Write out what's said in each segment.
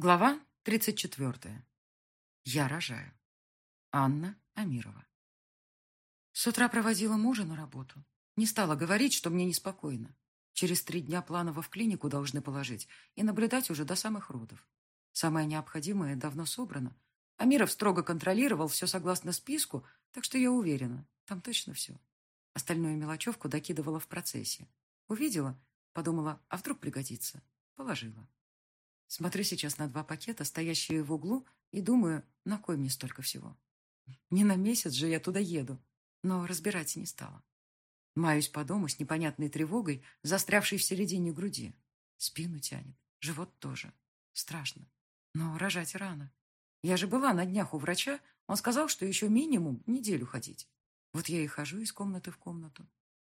Глава 34. Я рожаю. Анна Амирова. С утра проводила мужа на работу. Не стала говорить, что мне неспокойно. Через три дня планово в клинику должны положить и наблюдать уже до самых родов. Самое необходимое давно собрано. Амиров строго контролировал все согласно списку, так что я уверена, там точно все. Остальную мелочевку докидывала в процессе. Увидела, подумала, а вдруг пригодится. Положила. Смотрю сейчас на два пакета, стоящие в углу, и думаю, на кой мне столько всего. Не на месяц же я туда еду, но разбирать не стала. Маюсь по дому с непонятной тревогой, застрявшей в середине груди. Спину тянет, живот тоже. Страшно. Но рожать рано. Я же была на днях у врача, он сказал, что еще минимум неделю ходить. Вот я и хожу из комнаты в комнату.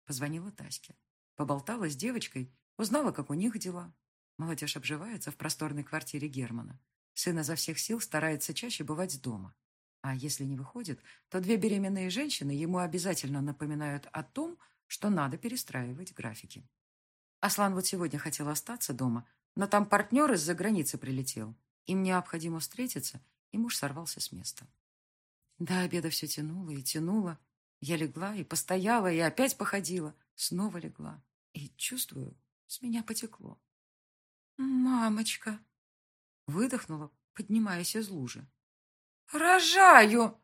Позвонила Таське. Поболтала с девочкой, узнала, как у них дела. Молодежь обживается в просторной квартире Германа. Сын изо всех сил старается чаще бывать дома. А если не выходит, то две беременные женщины ему обязательно напоминают о том, что надо перестраивать графики. Аслан вот сегодня хотел остаться дома, но там партнер из-за границы прилетел. Им необходимо встретиться, и муж сорвался с места. До обеда все тянуло и тянуло. Я легла и постояла, и опять походила. Снова легла. И чувствую, с меня потекло. «Мамочка!» Выдохнула, поднимаясь из лужи. «Рожаю!»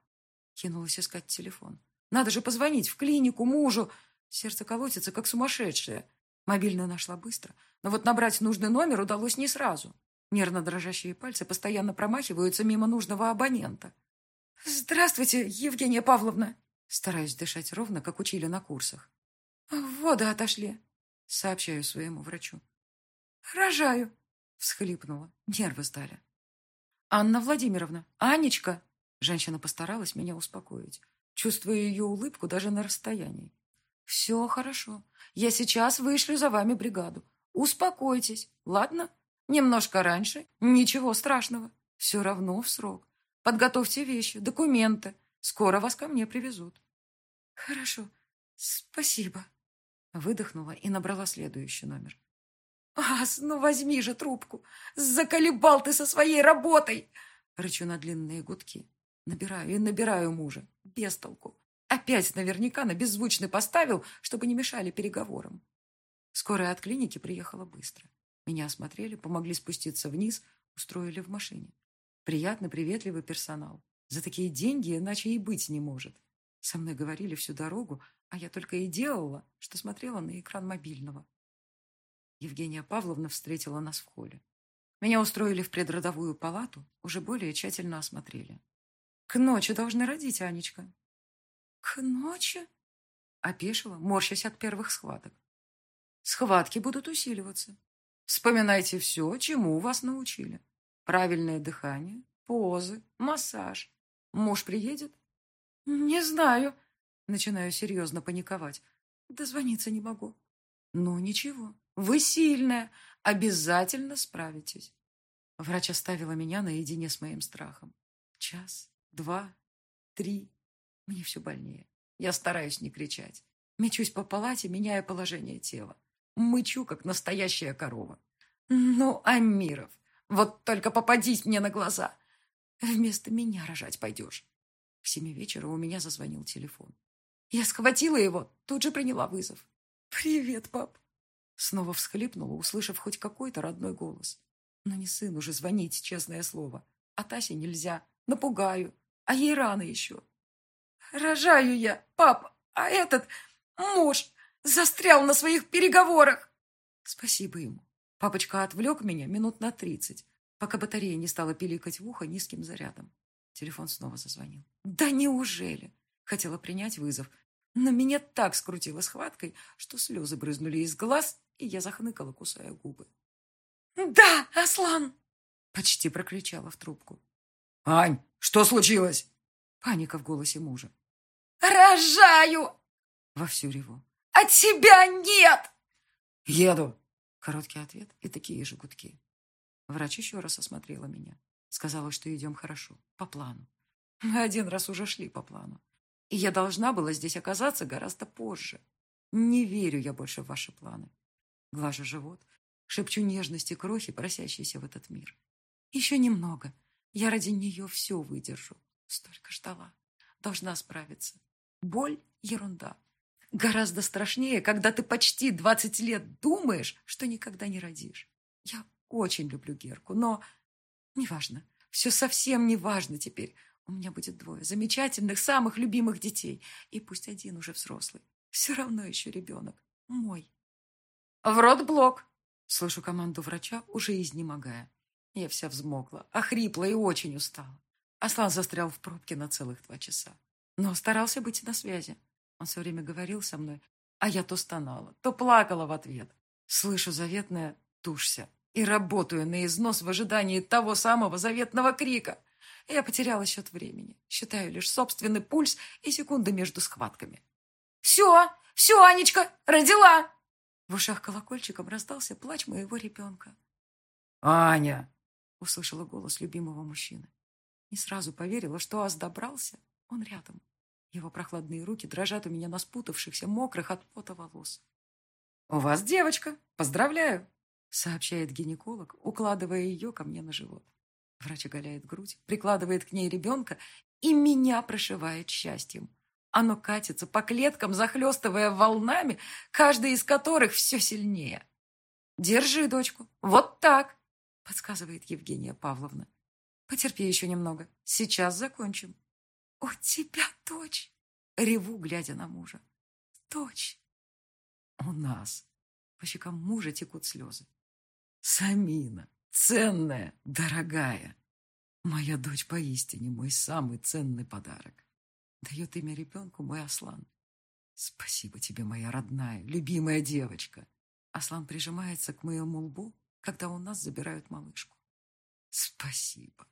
Кинулась искать телефон. «Надо же позвонить в клинику мужу!» Сердце колотится, как сумасшедшее. Мобильную нашла быстро, но вот набрать нужный номер удалось не сразу. Нервно дрожащие пальцы постоянно промахиваются мимо нужного абонента. «Здравствуйте, Евгения Павловна!» Стараюсь дышать ровно, как учили на курсах. «Воды отошли», — сообщаю своему врачу. «Рожаю!» — всхлипнула. Нервы сдали. «Анна Владимировна! Анечка!» Женщина постаралась меня успокоить, чувствуя ее улыбку даже на расстоянии. «Все хорошо. Я сейчас вышлю за вами бригаду. Успокойтесь, ладно? Немножко раньше. Ничего страшного. Все равно в срок. Подготовьте вещи, документы. Скоро вас ко мне привезут». «Хорошо. Спасибо». Выдохнула и набрала следующий номер. «Ас, ну возьми же трубку! Заколебал ты со своей работой!» Рычу на длинные гудки. Набираю и набираю мужа. Без толку. Опять наверняка на беззвучный поставил, чтобы не мешали переговорам. Скорая от клиники приехала быстро. Меня осмотрели, помогли спуститься вниз, устроили в машине. Приятно, приветливый персонал. За такие деньги иначе и быть не может. Со мной говорили всю дорогу, а я только и делала, что смотрела на экран мобильного. Евгения Павловна встретила нас в холле. Меня устроили в предродовую палату, уже более тщательно осмотрели. К ночи должны родить, Анечка. К ночи? Опешила, морщась от первых схваток. Схватки будут усиливаться. Вспоминайте все, чему вас научили. Правильное дыхание, позы, массаж. Муж приедет? Не знаю. Начинаю серьезно паниковать. Дозвониться не могу. Ну, ничего. Вы сильная. Обязательно справитесь. Врач оставила меня наедине с моим страхом. Час, два, три. Мне все больнее. Я стараюсь не кричать. Мечусь по палате, меняя положение тела. Мычу, как настоящая корова. Ну, Амиров, вот только попадись мне на глаза. Вместо меня рожать пойдешь. В семи вечера у меня зазвонил телефон. Я схватила его, тут же приняла вызов. «Привет, пап!» Снова всхлипнула, услышав хоть какой-то родной голос. Но не сын уже звонить, честное слово. А Тасе нельзя. Напугаю. А ей рано еще. Рожаю я, пап, а этот муж застрял на своих переговорах. Спасибо ему. Папочка отвлек меня минут на тридцать, пока батарея не стала пиликать в ухо низким зарядом. Телефон снова зазвонил. Да неужели? Хотела принять вызов, но меня так скрутило схваткой, что слезы брызнули из глаз и я захныкала, кусая губы. «Да, Аслан!» Почти прокричала в трубку. «Ань, что случилось?» Паника в голосе мужа. «Рожаю!» Вовсю реву. «От тебя нет!» «Еду!» Короткий ответ и такие же гудки. Врач еще раз осмотрела меня. Сказала, что идем хорошо, по плану. Мы один раз уже шли по плану. Я должна была здесь оказаться гораздо позже. Не верю я больше в ваши планы. Глажу живот, шепчу нежности крохи, просящиеся в этот мир. Еще немного. Я ради нее все выдержу. Столько ждала. Должна справиться. Боль — ерунда. Гораздо страшнее, когда ты почти 20 лет думаешь, что никогда не родишь. Я очень люблю Герку, но неважно. Все совсем неважно теперь. У меня будет двое замечательных, самых любимых детей. И пусть один уже взрослый. Все равно еще ребенок. Мой. В рот блок. Слышу команду врача, уже изнемогая. Я вся взмокла, охрипла и очень устала. Аслан застрял в пробке на целых два часа. Но старался быть на связи. Он все время говорил со мной, а я то стонала, то плакала в ответ. Слышу заветное «тушься» и работаю на износ в ожидании того самого заветного крика. Я потеряла счет времени, считаю лишь собственный пульс и секунды между схватками. «Все, все, Анечка, родила!» В ушах колокольчиком раздался плач моего ребенка. «Аня!» — услышала голос любимого мужчины. Не сразу поверила, что Ас добрался. Он рядом. Его прохладные руки дрожат у меня на спутавшихся, мокрых от пота волос. «У вас девочка! Поздравляю!» сообщает гинеколог, укладывая ее ко мне на живот. Врач оголяет грудь, прикладывает к ней ребенка и меня прошивает счастьем. Оно катится по клеткам, захлестывая волнами, каждая из которых все сильнее. «Держи, дочку, вот так!» подсказывает Евгения Павловна. «Потерпи еще немного, сейчас закончим». «У тебя дочь!» Реву, глядя на мужа. «Дочь!» «У нас!» По щекам мужа текут слезы. «Самина, ценная, дорогая!» Моя дочь поистине мой самый ценный подарок. Дает имя ребенку мой Аслан. Спасибо тебе, моя родная, любимая девочка. Аслан прижимается к моему лбу, когда у нас забирают малышку. Спасибо.